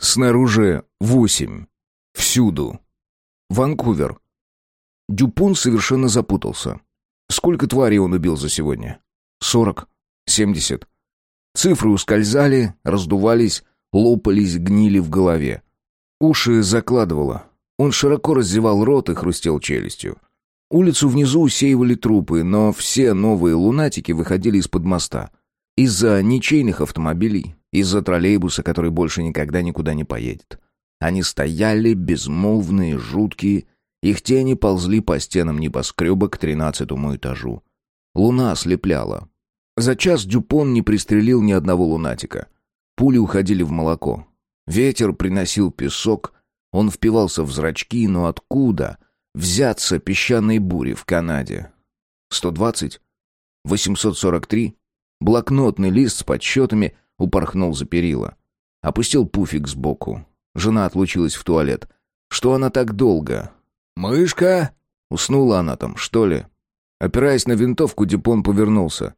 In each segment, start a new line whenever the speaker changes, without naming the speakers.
Снаружи восемь. Всюду. Ванкувер. Дюпон совершенно запутался. Сколько тварей он убил за сегодня? Сорок? Семьдесят? Цифры ускользали, раздувались, лопались, гнили в голове. Уши закладывало. Он широко раздевал рот и хрустел челюстью. Улицу внизу усеивали трупы, но все новые лунатики выходили из-под моста. Из-за ничейных автомобилей, из-за троллейбуса, который больше никогда никуда не поедет. Они стояли, безмолвные, жуткие, их тени ползли по стенам небоскреба к тринадцатому этажу. Луна ослепляла. За час Дюпон не пристрелил ни одного лунатика. Пули уходили в молоко. Ветер приносил песок, он впивался в зрачки, но откуда взяться песчаной буре в Канаде? 120? 843? Блокнотный лист с подсчетами упорхнул за перила. Опустил пуфик сбоку. Жена отлучилась в туалет. Что она так долго? «Мышка!» Уснула она там, что ли? Опираясь на винтовку, Дюпон повернулся.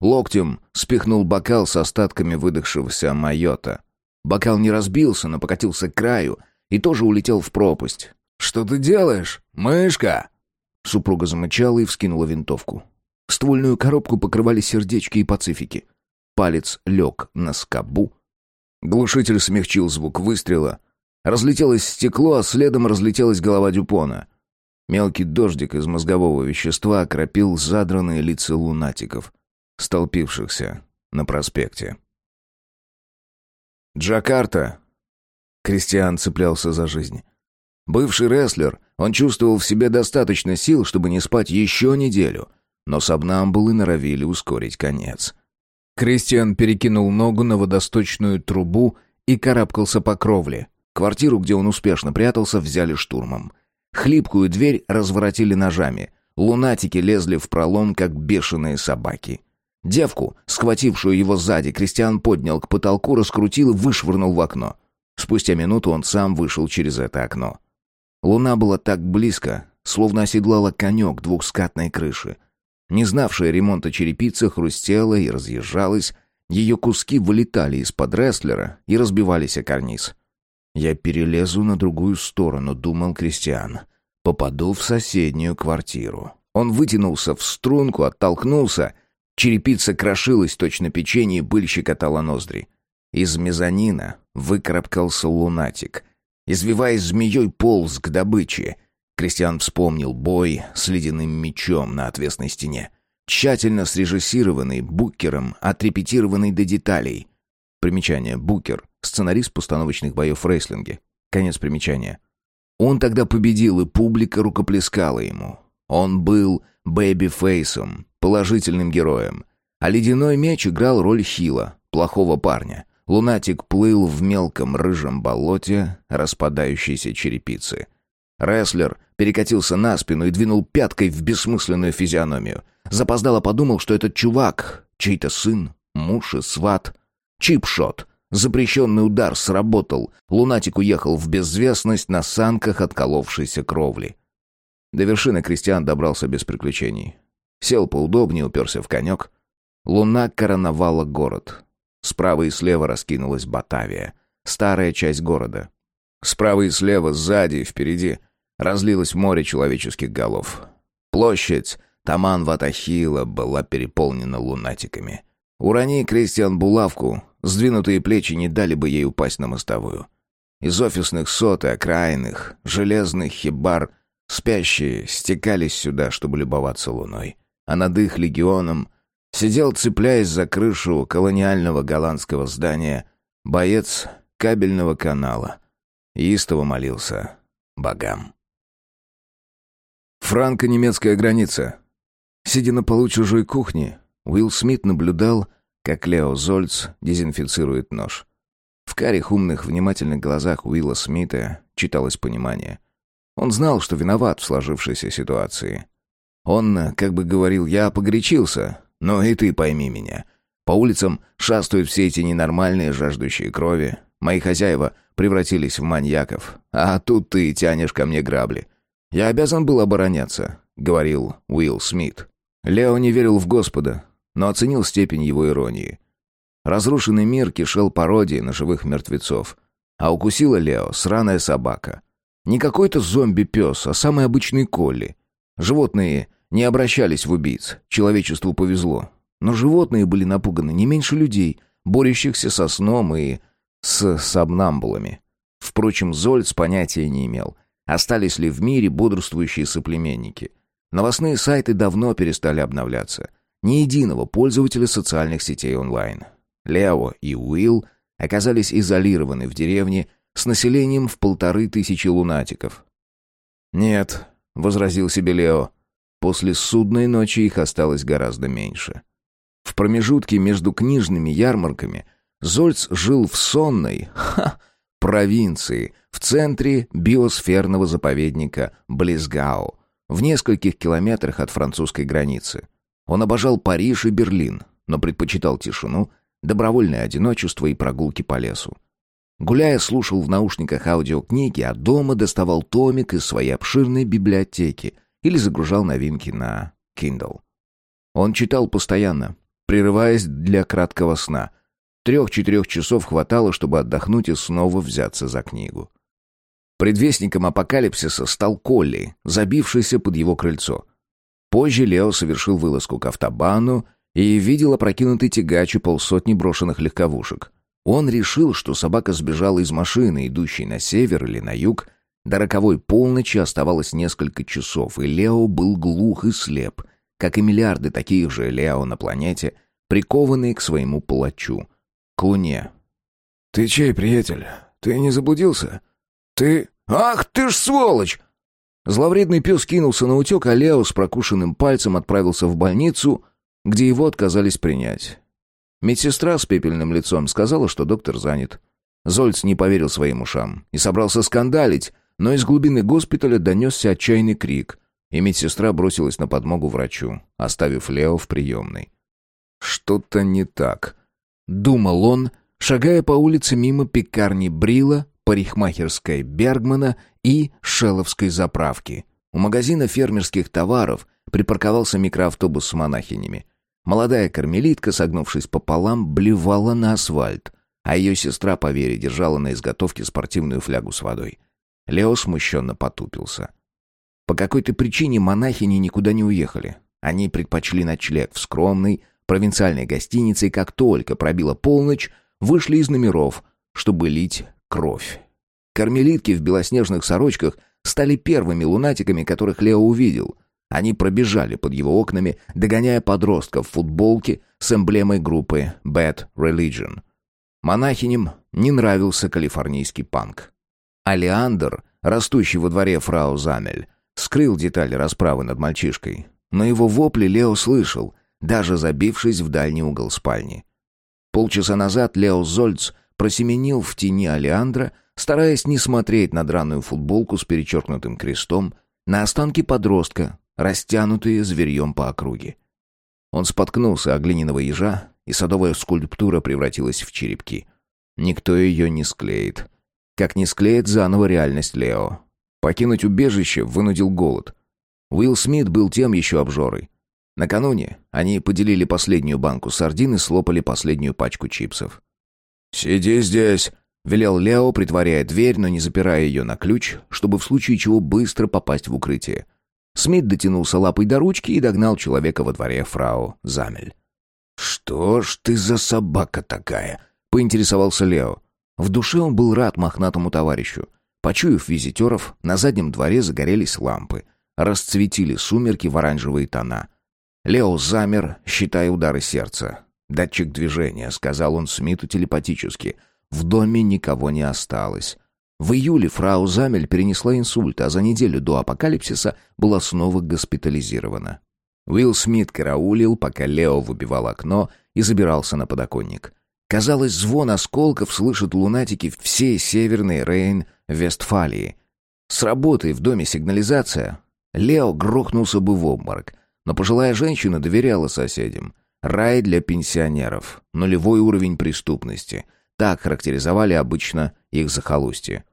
Локтем спихнул бокал с остатками выдохшегося майота. Бокал не разбился, но покатился к краю и тоже улетел в пропасть. «Что ты делаешь, мышка?» Супруга замычала и вскинула винтовку. Ствольную коробку покрывали сердечки и пацифики. Палец лег на скобу. Глушитель смягчил звук выстрела. Разлетелось стекло, а следом разлетелась голова Дюпона. Мелкий дождик из мозгового вещества окропил задранные лица лунатиков, столпившихся на проспекте. Джакарта. Кристиан цеплялся за жизнь. Бывший рестлер, он чувствовал в себе достаточно сил, чтобы не спать еще неделю, но сабнамбулы норовили ускорить конец. Кристиан перекинул ногу на водосточную трубу и карабкался по кровле. Квартиру, где он успешно прятался, взяли штурмом. Хлипкую дверь разворотили ножами. Лунатики лезли в пролом, как бешеные собаки. Девку, схватившую его сзади, Кристиан поднял к потолку, раскрутил и вышвырнул в окно. Спустя минуту он сам вышел через это окно. Луна была так близко, словно оседлала конек двухскатной крыши. Не знавшая ремонта черепица хрустела и разъезжалась, ее куски вылетали из-под рестлера и разбивались о карниз. «Я перелезу на другую сторону», — думал Кристиан. «Попаду в соседнюю квартиру». Он вытянулся в струнку, оттолкнулся. Черепица крошилась, точно печенье, быль щекотала ноздри. Из мезонина выкарабкался лунатик. Извиваясь змеей, полз к добыче. Кристиан вспомнил бой с ледяным мечом на отвесной стене. Тщательно срежиссированный, букером, отрепетированный до деталей. Примечание. Букер. Сценарист постановочных боев в рестлинге. Конец примечания. Он тогда победил, и публика рукоплескала ему. Он был бэби-фейсом, положительным героем. А ледяной меч играл роль Хила, плохого парня. Лунатик плыл в мелком рыжем болоте распадающейся черепицы. Рестлер перекатился на спину и двинул пяткой в бессмысленную физиономию. Запоздало подумал, что этот чувак, чей-то сын, муж и сват. Чипшот. Запрещенный удар сработал. Лунатик уехал в безвестность на санках отколовшейся кровли. До вершины крестьян добрался без приключений. Сел поудобнее, уперся в конек. Луна короновала город. Справа и слева раскинулась Батавия. Старая часть города. Справа и слева, сзади и впереди — разлилось море человеческих голов. Площадь Таман-Ватахила была переполнена лунатиками. Урони Кристиан булавку, сдвинутые плечи не дали бы ей упасть на мостовую. Из офисных сот и окраинных, железных хибар спящие стекались сюда, чтобы любоваться луной. А над их легионом сидел, цепляясь за крышу колониального голландского здания, боец кабельного канала. Истово молился богам. Франко-немецкая граница. Сидя на полу чужой кухни, Уилл Смит наблюдал, как Лео Зольц дезинфицирует нож. В карих умных, внимательных глазах Уилла Смита читалось понимание. Он знал, что виноват в сложившейся ситуации. Он, как бы говорил, я погорячился, но и ты пойми меня. По улицам шастают все эти ненормальные, жаждущие крови. Мои хозяева превратились в маньяков, а тут ты тянешь ко мне грабли. «Я обязан был обороняться», — говорил Уилл Смит. Лео не верил в Господа, но оценил степень его иронии. Разрушенный мир кишел пародией на живых мертвецов. А укусила Лео сраная собака. Не какой-то зомби-пес, а самый обычный колли. Животные не обращались в убийц, человечеству повезло. Но животные были напуганы не меньше людей, борющихся со сном и с сомнамбулами. Впрочем, Зольц понятия не имел, остались ли в мире бодрствующие соплеменники. Новостные сайты давно перестали обновляться. Ни единого пользователя социальных сетей онлайн. Лео и Уилл оказались изолированы в деревне с населением в полторы тысячи лунатиков. «Нет», — возразил себе Лео, — «после судной ночи их осталось гораздо меньше». В промежутке между книжными ярмарками Зольц жил в сонной, ха, провинции, в центре биосферного заповедника Близгау, в нескольких километрах от французской границы. Он обожал Париж и Берлин, но предпочитал тишину, добровольное одиночество и прогулки по лесу. Гуляя, слушал в наушниках аудиокниги, а дома доставал томик из своей обширной библиотеки или загружал новинки на Kindle. Он читал постоянно, прерываясь для краткого сна. Трех-четырех часов хватало, чтобы отдохнуть и снова взяться за книгу. Предвестником апокалипсиса стал Колли, забившийся под его крыльцо. Позже Лео совершил вылазку к автобану и видел опрокинутый тягач и полсотни брошенных легковушек. Он решил, что собака сбежала из машины, идущей на север или на юг. До роковой полночи оставалось несколько часов, и Лео был глух и слеп, как и миллиарды таких же Лео на планете, прикованные к своему палачу, к Луне.
«Ты чей, приятель? Ты не заблудился? Ты... Ах ты ж сволочь!»
Зловредный пес кинулся на утек, а Лео с прокушенным пальцем отправился в больницу, где его отказались принять. Медсестра с пепельным лицом сказала, что доктор занят. Зольц не поверил своим ушам и собрался скандалить, но из глубины госпиталя донесся отчаянный крик, и медсестра бросилась на подмогу врачу, оставив Лео в приемной. «Что-то не так», — думал он, шагая по улице мимо пекарни Брила, парикмахерской Бергмана и Шеловской заправки. У магазина фермерских товаров припарковался микроавтобус с монахинями. Молодая кармелитка, согнувшись пополам, блевала на асфальт, а ее сестра по вере держала на изготовке спортивную флягу с водой. Лео смущенно потупился. По какой-то причине монахини никуда не уехали. Они предпочли ночлег в скромной, провинциальной гостинице и как только пробила полночь, вышли из номеров, чтобы лить кровь. Кармелитки в белоснежных сорочках стали первыми лунатиками, которых Лео увидел. Они пробежали под его окнами, догоняя подростков в футболке с эмблемой группы Bad Religion. Монахиням не нравился калифорнийский панк. Алиандр, растущий во дворе фрау Замель, скрыл детали расправы над мальчишкой. Но его вопли Лео слышал, даже забившись в дальний угол спальни. Полчаса назад Лео Зольц просеменил в тени Алиандра, стараясь не смотреть на драную футболку с перечеркнутым крестом, на останки подростка, растянутые зверьем по округе. Он споткнулся о глиняного ежа, и садовая скульптура превратилась в черепки. Никто ее не склеит. Как не склеит заново реальность Лео. Покинуть убежище вынудил голод. Уилл Смит был тем еще обжорой. Накануне они поделили последнюю банку сардин и слопали последнюю пачку чипсов.
«Сиди здесь», — велел Лео, притворяя дверь, но не запирая ее на ключ, чтобы в случае чего быстро попасть в укрытие.
Смит дотянулся лапой до ручки и догнал человека во дворе фрау Замель.
«Что ж ты за собака такая?» — поинтересовался Лео.
В душе он был рад мохнатому товарищу. Почуяв визитеров, на заднем дворе загорелись лампы. Расцветили сумерки в оранжевые тона. Лео замер, считая удары сердца. «Датчик движения», — сказал он Смиту телепатически. «В доме никого не осталось. В июле фрау Замель перенесла инсульт, а за неделю до апокалипсиса была снова госпитализирована. Уилл Смит караулил, пока Лео выбивал окно и забирался на подоконник. Казалось, звон осколков слышат лунатики всей северной Рейн-Вестфалии. С работой в доме сигнализация. Лео грохнулся бы в обморок, но пожилая женщина доверяла соседям. Рай для пенсионеров, нулевой уровень преступности. Так характеризовали обычно их захолустье.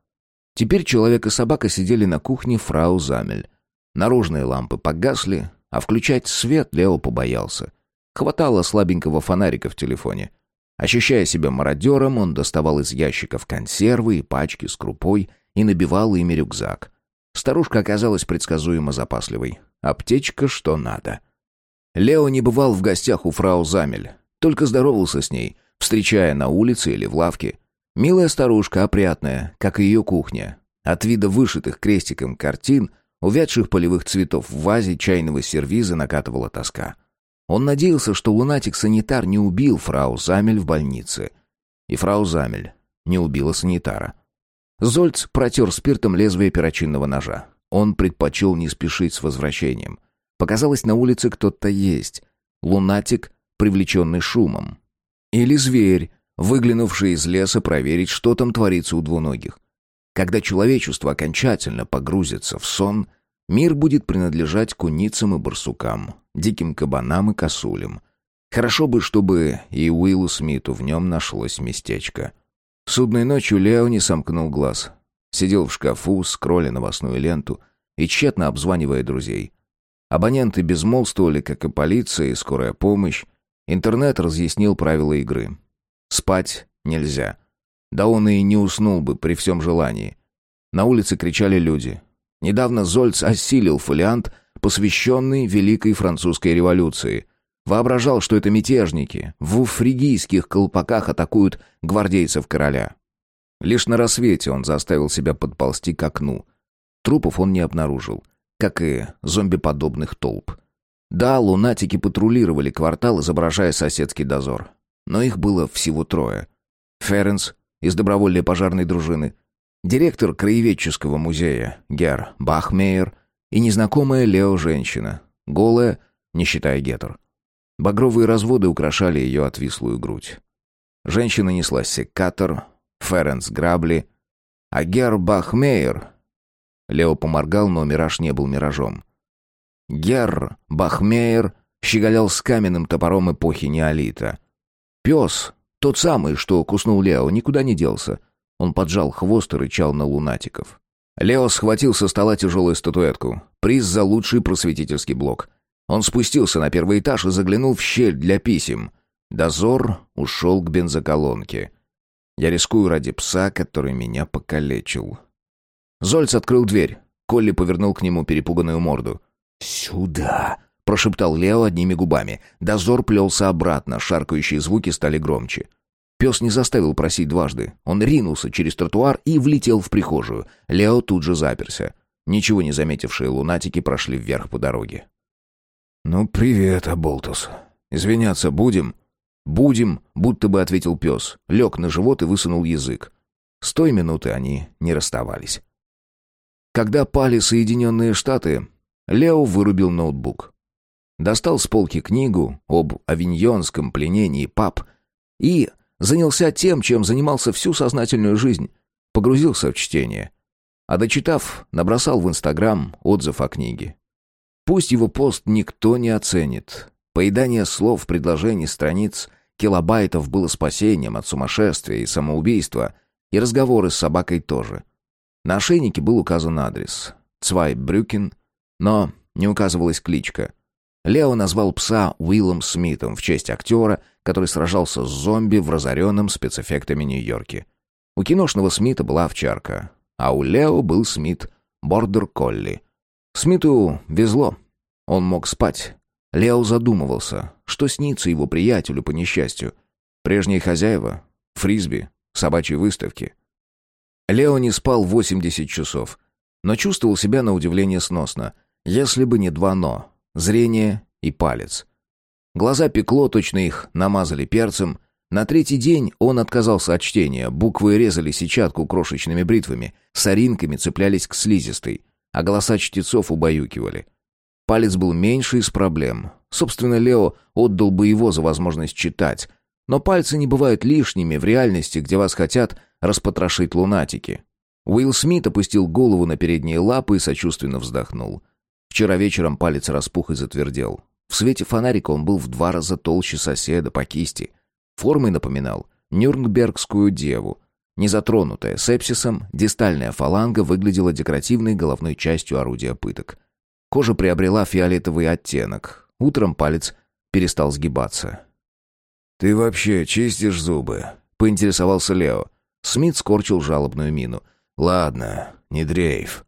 Теперь человек и собака сидели на кухне фрау Замель. Наружные лампы погасли, а включать свет Лео побоялся. Хватало слабенького фонарика в телефоне. Ощущая себя мародером, он доставал из ящиков консервы и пачки с крупой и набивал ими рюкзак. Старушка оказалась предсказуемо запасливой. Аптечка что надо. Лео не бывал в гостях у фрау Замель, только здоровался с ней, встречая на улице или в лавке. Милая старушка, опрятная, как и ее кухня. От вида вышитых крестиком картин, увядших полевых цветов в вазе чайного сервиза накатывала тоска. Он надеялся, что лунатик-санитар не убил фрау Замель в больнице. И фрау Замель не убила санитара. Зольц протер спиртом лезвие перочинного ножа. Он предпочел не спешить с возвращением. Показалось, на улице кто-то есть. Лунатик, привлеченный шумом. Или зверь, выглянувший из леса проверить, что там творится у двуногих. Когда человечество окончательно погрузится в сон, мир будет принадлежать куницам и барсукам, диким кабанам и косулям. Хорошо бы, чтобы и Уиллу Смиту в нем нашлось местечко. Судной ночью Лео не сомкнул глаз. Сидел в шкафу, скролля новостную ленту и тщетно обзванивая друзей. Абоненты безмолвствовали, как и полиция и скорая помощь. Интернет разъяснил правила игры. Спать нельзя. Да он и не уснул бы при всем желании. На улице кричали люди. Недавно Зольц осилил фолиант — посвященный Великой Французской революции. Воображал, что это мятежники в фригийских колпаках атакуют гвардейцев короля. Лишь на рассвете он заставил себя подползти к окну. Трупов он не обнаружил, как и зомбиподобных толп. Да, лунатики патрулировали квартал, изображая соседский дозор. Но их было всего трое. Ференс из добровольной пожарной дружины, директор краеведческого музея Гер Бахмейер и незнакомая Лео женщина, голая, не считая гетер. Багровые разводы украшали ее отвислую грудь. Женщина несла секатор, Ференс грабли, а Гер Бахмейер... Лео поморгал, но мираж не был миражом. Гер Бахмейер щеголял с каменным топором эпохи неолита. Пес, тот самый, что куснул Лео, никуда не делся. Он поджал хвост и рычал на лунатиков. Лео схватил со стола тяжелую статуэтку. Приз за лучший просветительский блок. Он спустился на первый этаж и заглянул в щель для писем. Дозор ушел к бензоколонке. Я рискую ради пса, который меня покалечил. Зольц открыл дверь. Колли повернул к нему перепуганную морду. «Сюда!» — прошептал Лео одними губами. Дозор плелся обратно, шаркающие звуки стали громче. Пес не заставил просить дважды. Он ринулся через тротуар и влетел в прихожую. Лео тут же заперся. Ничего не заметившие лунатики прошли вверх по дороге. «Ну, привет, Аболтус. Извиняться будем?» «Будем», будто бы ответил пес. Лег на живот и высунул язык. С той минуты они не расставались. Когда пали Соединенные Штаты, Лео вырубил ноутбук. Достал с полки книгу об авиньонском пленении пап и Занялся тем, чем занимался всю сознательную жизнь. Погрузился в чтение. А дочитав, набросал в Инстаграм отзыв о книге. Пусть его пост никто не оценит. Поедание слов, предложений, страниц, килобайтов было спасением от сумасшествия и самоубийства, и разговоры с собакой тоже. На ошейнике был указан адрес. Цвай Брюкин, но не указывалась кличка. Лео назвал пса Уиллом Смитом в честь актера, который сражался с зомби в разоренном спецэффектами Нью-Йорке. У киношного Смита была овчарка, а у Лео был Смит, бордер-колли. Смиту везло. Он мог спать. Лео задумывался, что снится его приятелю по несчастью. Прежние хозяева, фрисби, собачьи выставки. Лео не спал 80 часов, но чувствовал себя на удивление сносно, если бы не два «но» — зрение и палец. Глаза пекло, точно их намазали перцем. На третий день он отказался от чтения. Буквы резали сетчатку крошечными бритвами, соринками цеплялись к слизистой, а голоса чтецов убаюкивали. Палец был меньше из проблем. Собственно, Лео отдал бы его за возможность читать. Но пальцы не бывают лишними в реальности, где вас хотят распотрошить лунатики. Уилл Смит опустил голову на передние лапы и сочувственно вздохнул. Вчера вечером палец распух и затвердел. В свете фонарика он был в два раза толще соседа по кисти. Формой напоминал нюрнбергскую деву. Незатронутая сепсисом, дистальная фаланга выглядела декоративной головной частью орудия пыток. Кожа приобрела фиолетовый оттенок. Утром палец перестал сгибаться. «Ты вообще чистишь зубы?» — поинтересовался Лео. Смит скорчил жалобную мину. «Ладно, не дрейф».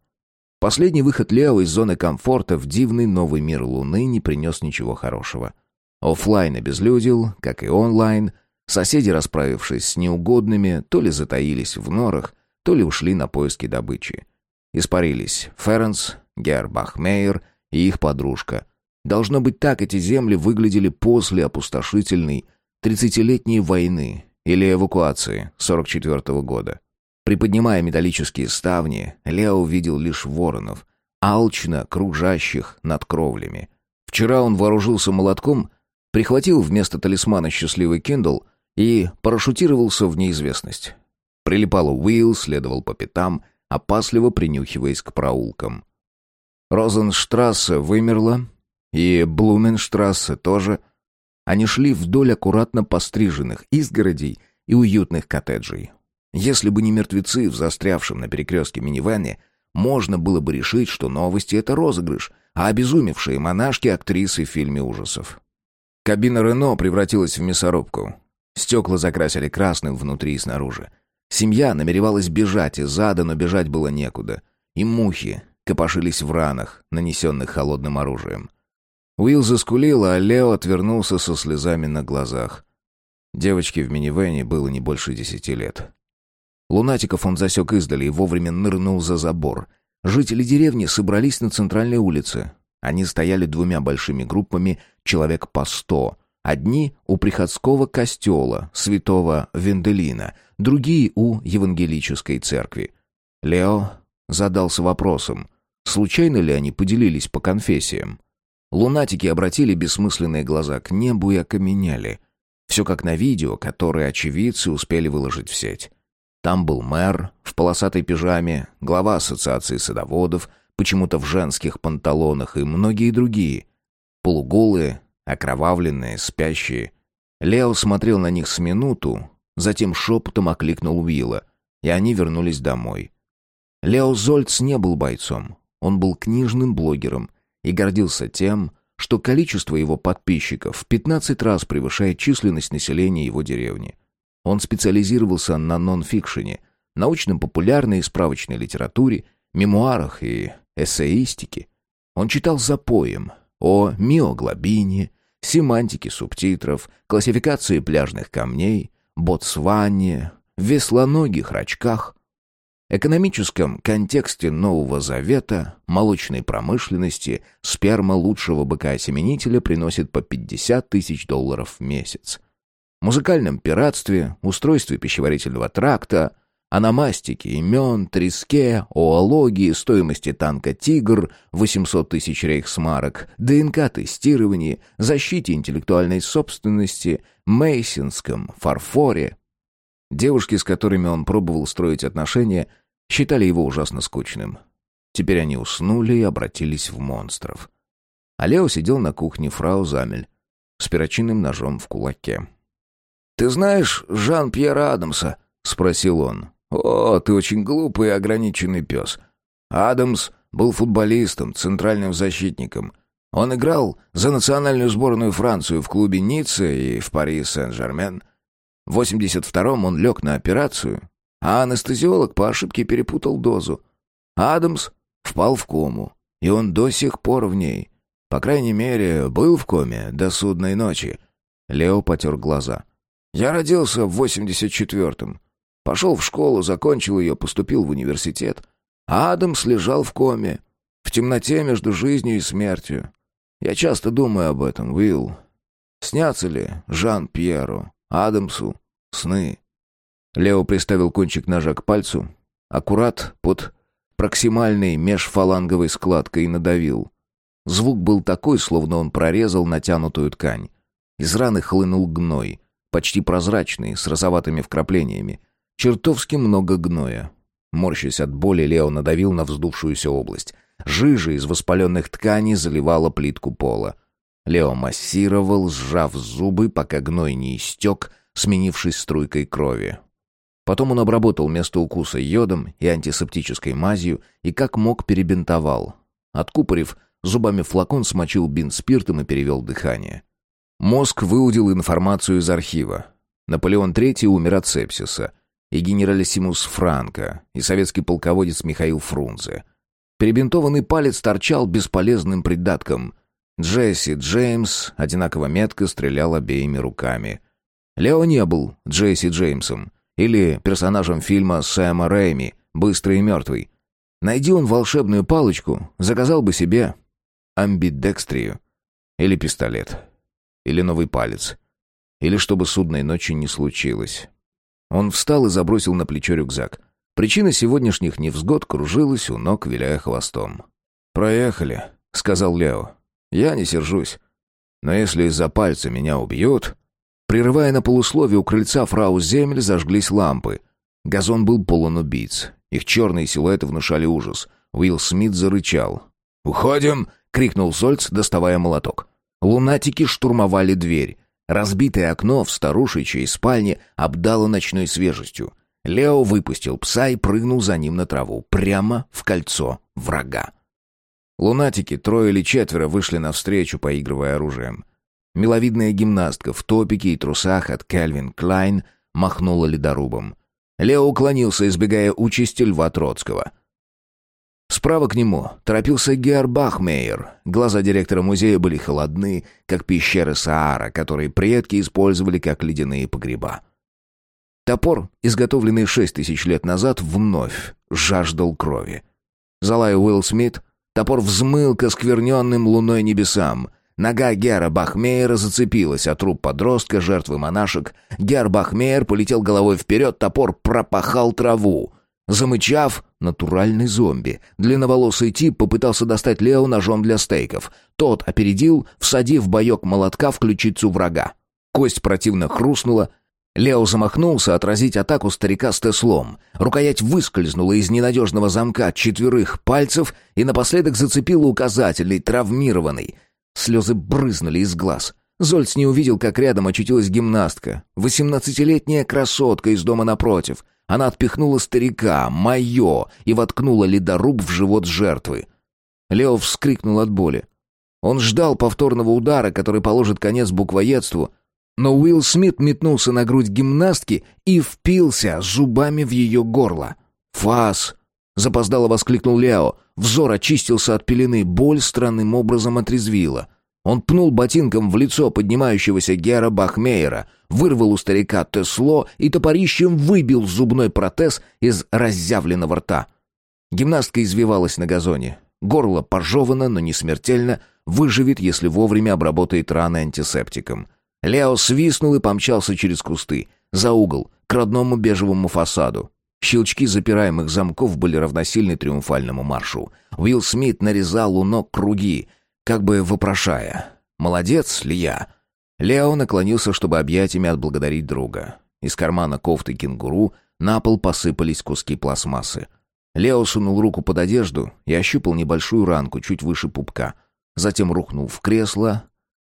Последний выход Лео из зоны комфорта в дивный новый мир Луны не принес ничего хорошего. Оффлайн обезлюдил, как и онлайн. Соседи, расправившись с неугодными, то ли затаились в норах, то ли ушли на поиски добычи. Испарились Ференс, герр Бахмейер и их подружка. Должно быть так эти земли выглядели после опустошительной тридцатилетней войны или эвакуации 44 -го года. Приподнимая металлические ставни, Лео увидел лишь воронов, алчно кружащих над кровлями. Вчера он вооружился молотком, прихватил вместо талисмана счастливый Киндл и парашютировался в неизвестность. Прилипала Уилл следовал по пятам, опасливо принюхиваясь к проулкам. Розенштрассе вымерла, и Блуменштрассе тоже. Они шли вдоль аккуратно постриженных изгородей и уютных коттеджей. Если бы не мертвецы в застрявшем на перекрестке минивэне, можно было бы решить, что новости — это розыгрыш, а обезумевшие монашки — актрисы в фильме ужасов. Кабина Рено превратилась в мясорубку. Стекла закрасили красным внутри и снаружи. Семья намеревалась бежать из ада, но бежать было некуда. И мухи копошились в ранах, нанесенных холодным оружием. Уилл заскулил, а Лео отвернулся со слезами на глазах. Девочке в минивэне было не больше десяти лет. Лунатиков он засек издали и вовремя нырнул за забор. Жители деревни собрались на центральной улице. Они стояли двумя большими группами, человек по сто, Одни у приходского костела святого Венделина, другие у евангелической церкви. Лео задался вопросом, случайно ли они поделились по конфессиям. Лунатики обратили бессмысленные глаза к небу и окаменяли. Все как на видео, которое очевидцы успели выложить в сеть. Там был мэр в полосатой пижаме, глава ассоциации садоводов, почему-то в женских панталонах и многие другие. Полуголые, окровавленные, спящие. Лео смотрел на них с минуту, затем шепотом окликнул Уилла, и они вернулись домой. Лео Зольц не был бойцом, он был книжным блогером и гордился тем, что количество его подписчиков в 15 раз превышает численность населения его деревни. Он специализировался на нон-фикшене, научно-популярной и справочной литературе, мемуарах и эссеистике. Он читал запоем, о миоглобине, семантике субтитров, классификации пляжных камней, ботсване, веслоногих рачках, экономическом контексте Нового Завета, молочной промышленности, сперма лучшего быка-осеменителя приносит по 50 тысяч долларов в месяц. Музыкальном пиратстве, устройстве пищеварительного тракта, Аномастики, имен, треске, оологии, стоимости танка «Тигр» 800 тысяч рейхсмарок, ДНК-тестировании, защите интеллектуальной собственности, мейсинском, фарфоре. Девушки, с которыми он пробовал строить отношения, считали его ужасно скучным. Теперь они уснули и обратились в монстров. А Лео сидел на кухне фрау Замель с перочинным ножом в кулаке. «Ты знаешь Жан-Пьера Адамса?» — спросил он. «О, ты очень глупый и ограниченный пес. Адамс был футболистом, центральным защитником. Он играл за национальную сборную Францию в клубе Ницце и в Пари Сен-Жермен. В 82-м он лег на операцию, а анестезиолог по ошибке перепутал дозу. Адамс впал в кому, и он до сих пор в ней. По крайней мере, был в коме до судной ночи. Лео потер глаза. «Я родился в 84-м. Пошел в школу, закончил ее, поступил в университет. А Адамс лежал в коме, в темноте между жизнью и смертью. Я часто думаю об этом, Уилл. Снятся ли Жан-Пьеру, Адамсу сны? Лео приставил кончик ножа к пальцу, аккурат под проксимальной межфаланговой складкой и надавил. Звук был такой, словно он прорезал натянутую ткань. Из раны хлынул гной, почти прозрачный, с розоватыми вкраплениями. Чертовски много гноя. Морщась от боли, Лео надавил на вздувшуюся область. Жижа из воспаленных тканей заливала плитку пола. Лео массировал, сжав зубы, пока гной не истек, сменившись струйкой крови. Потом он обработал место укуса йодом и антисептической мазью и как мог перебинтовал. Откупорив, зубами флакон смочил бинт спиртом и перевел дыхание. Мозг выудил информацию из архива. Наполеон III умер от сепсиса, и генералиссимус Франко, и советский полководец Михаил Фрунзе. Перебинтованный палец торчал бесполезным придатком. Джесси Джеймс одинаково метко стрелял обеими руками. Лео не был Джесси Джеймсом или персонажем фильма Сэма Рэйми «Быстрый и мертвый». Найди он волшебную палочку, заказал бы себе амбидекстрию. Или пистолет. Или новый палец. Или чтобы судной ночи не случилось. Он встал и забросил на плечо рюкзак. Причина сегодняшних невзгод кружилась у ног, виляя хвостом. «Проехали», — сказал Лео. «Я не сержусь. Но если из-за пальца меня убьют...» Прерывая на полусловие у крыльца фрау Земель, зажглись лампы. Газон был полон убийц. Их черные силуэты внушали ужас. Уилл Смит зарычал. «Уходим!» — крикнул Зольц, доставая молоток. Лунатики штурмовали дверь. Разбитое окно в старушечьей спальне обдало ночной свежестью. Лео выпустил пса и прыгнул за ним на траву, прямо в кольцо врага. Лунатики, трое или четверо, вышли навстречу, поигрывая оружием. Миловидная гимнастка в топике и трусах от Кельвин Клайн махнула ледорубом. Лео уклонился, избегая участи Льва Троцкого. Справа к нему торопился Геор Бахмейер. Глаза директора музея были холодны, как пещеры Саара, которые предки использовали как ледяные погреба. Топор, изготовленный шесть тысяч лет назад, вновь жаждал крови. Залая Уилл Смит, топор взмыл к оскверненным луной небесам — Нога Гера Бахмейера зацепилась от труп подростка, жертвы монашек. Гер Бахмейер полетел головой вперед, топор пропахал траву. Замычав, натуральный зомби. Длинноволосый тип попытался достать Лео ножом для стейков. Тот опередил, всадив боек молотка в ключицу врага. Кость противно хрустнула. Лео замахнулся отразить атаку старика с теслом. Рукоять выскользнула из ненадежного замка четверых пальцев и напоследок зацепила указательный, травмированный — Слезы брызнули из глаз. Зольц не увидел, как рядом очутилась гимнастка. Восемнадцатилетняя красотка из дома напротив. Она отпихнула старика, моё, и воткнула ледоруб в живот жертвы. Лео вскрикнул от боли. Он ждал повторного удара, который положит конец буквоедству, но Уилл Смит метнулся на грудь гимнастки и впился зубами в ее горло. «Фас!» — запоздало воскликнул Лео. Взор очистился от пелены, боль странным образом отрезвила. Он пнул ботинком в лицо поднимающегося Гера Бахмейера, вырвал у старика Тесло и топорищем выбил зубной протез из разъявленного рта. Гимнастка извивалась на газоне. Горло пожевано, но не смертельно, выживет, если вовремя обработает раны антисептиком. Лео свистнул и помчался через кусты, за угол, к родному бежевому фасаду. Щелчки запираемых замков были равносильны триумфальному маршу. Уилл Смит нарезал у ног круги, как бы вопрошая «Молодец ли я?». Лео наклонился, чтобы объятиями отблагодарить друга. Из кармана кофты кенгуру на пол посыпались куски пластмассы. Лео сунул руку под одежду и ощупал небольшую ранку чуть выше пупка. Затем рухнул в кресло,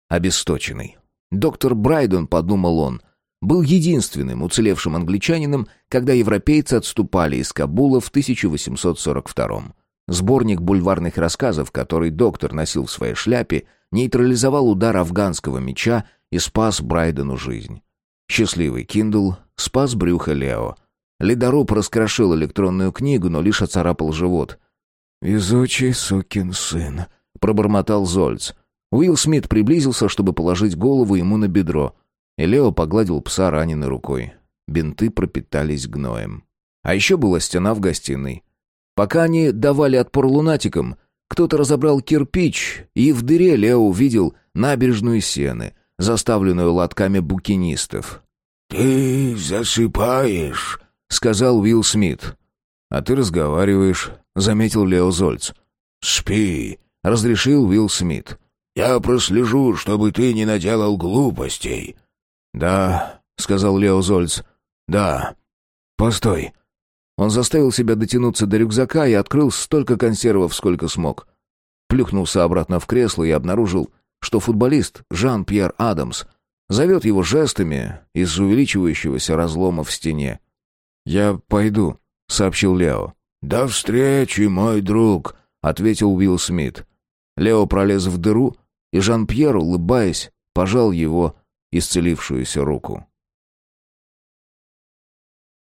обесточенный. Доктор Брайдон, подумал он, был единственным уцелевшим англичанином, когда европейцы отступали из Кабула в 1842 Сборник бульварных рассказов, который доктор носил в своей шляпе, нейтрализовал удар афганского меча и спас Брайдену жизнь. Счастливый Киндл спас брюхо Лео. Ледоруб раскрошил электронную книгу, но лишь оцарапал живот. «Везучий сукин сын», — пробормотал Зольц. Уилл Смит приблизился, чтобы положить голову ему на бедро — и Лео погладил пса раненой рукой. Бинты пропитались гноем. А еще была стена в гостиной. Пока они давали отпор лунатикам, кто-то разобрал кирпич, и в дыре Лео увидел набережную Сены, заставленную лотками букинистов.
«Ты засыпаешь», —
сказал Уилл Смит. «А ты разговариваешь», — заметил Лео Зольц.
«Спи», —
разрешил Уилл Смит.
«Я прослежу, чтобы ты не наделал глупостей».
«Да», — сказал Лео Зольц. «Да. Постой». Он заставил себя дотянуться до рюкзака и открыл столько консервов, сколько смог. Плюхнулся обратно в кресло и обнаружил, что футболист Жан-Пьер Адамс зовет его жестами из увеличивающегося разлома в стене. «Я пойду», — сообщил Лео.
«До встречи, мой друг», — ответил Уилл Смит.
Лео пролез в дыру, и Жан-Пьер, улыбаясь, пожал его исцелившуюся руку.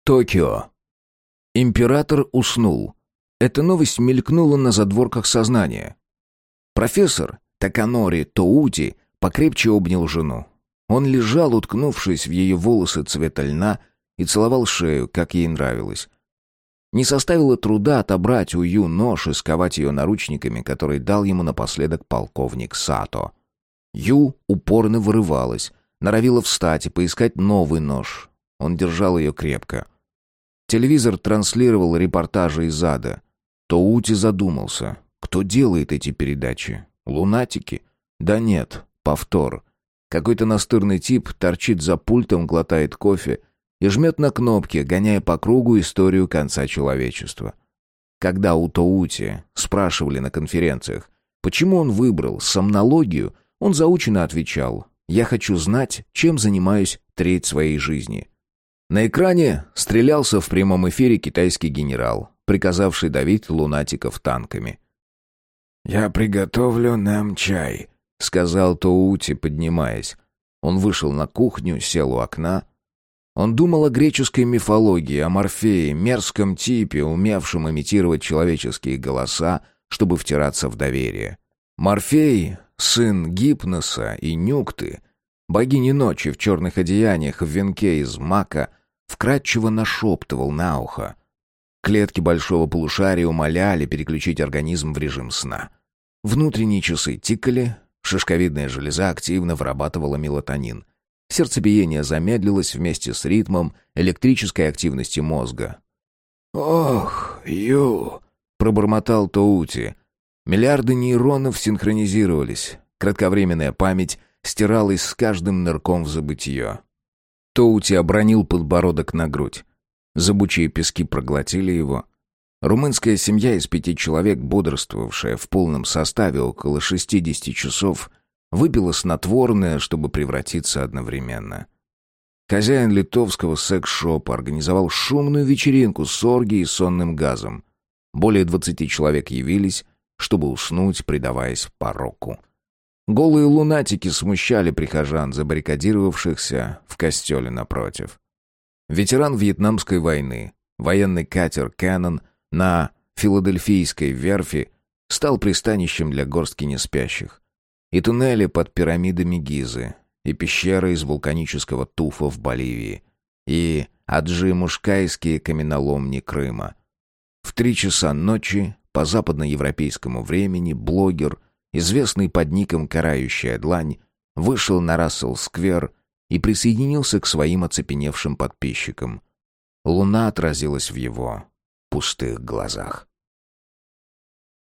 Токио. Император уснул. Эта новость мелькнула на задворках сознания. Профессор Таканори Тоути покрепче обнял жену. Он лежал, уткнувшись в ее волосы цвета льна, и целовал шею, как ей нравилось. Не составило труда отобрать у Ю нож и сковать ее наручниками, которые дал ему напоследок полковник Сато. Ю упорно вырывалась, норовила встать и поискать новый нож. Он держал ее крепко. Телевизор транслировал репортажи из ада. Тоути задумался, кто делает эти передачи? Лунатики? Да нет, повтор. Какой-то настырный тип торчит за пультом, глотает кофе и жмет на кнопки, гоняя по кругу историю конца человечества. Когда у Тоути спрашивали на конференциях, почему он выбрал сомнологию, он заученно отвечал «Я хочу знать, чем занимаюсь треть своей жизни». На экране стрелялся в прямом эфире китайский генерал, приказавший давить лунатиков танками.
«Я приготовлю нам чай», — сказал Тоути, поднимаясь. Он вышел на кухню, сел у окна, он думал о греческой мифологии, о Морфее, мерзком типе, умевшем имитировать человеческие голоса, чтобы втираться в доверие. Морфей, сын Гипноса и Нюкты, богини ночи в черных одеяниях в венке из мака, вкратчиво нашептывал на ухо. Клетки большого полушария умоляли переключить организм в режим сна. Внутренние часы тикали, шишковидная железа активно вырабатывала мелатонин — Сердцебиение замедлилось вместе с ритмом электрической активности мозга. «Ох, Ю!» — пробормотал Тоути.
Миллиарды нейронов синхронизировались. Кратковременная память стиралась с каждым нырком в забытье. Тоути обронил подбородок на грудь. Забучие пески проглотили его. Румынская семья из пяти человек, бодрствовавшая в полном составе около шестидесяти часов, Выпила снотворное, чтобы превратиться одновременно. Хозяин литовского секс-шопа организовал шумную вечеринку с оргией и сонным газом. Более двадцати человек явились, чтобы уснуть, предаваясь пороку. Голые лунатики смущали прихожан, забаррикадировавшихся в костеле напротив. Ветеран Вьетнамской войны, военный катер «Кэннон» на Филадельфийской верфи стал пристанищем для горстки неспящих и туннели под пирамидами Гизы, и пещеры из вулканического туфа в Боливии, и аджимушкайские каменоломни Крыма. В три часа ночи по западноевропейскому времени блогер, известный под ником «Карающая длань», вышел на Рассел-сквер и присоединился к своим оцепеневшим подписчикам. Луна отразилась в его пустых глазах.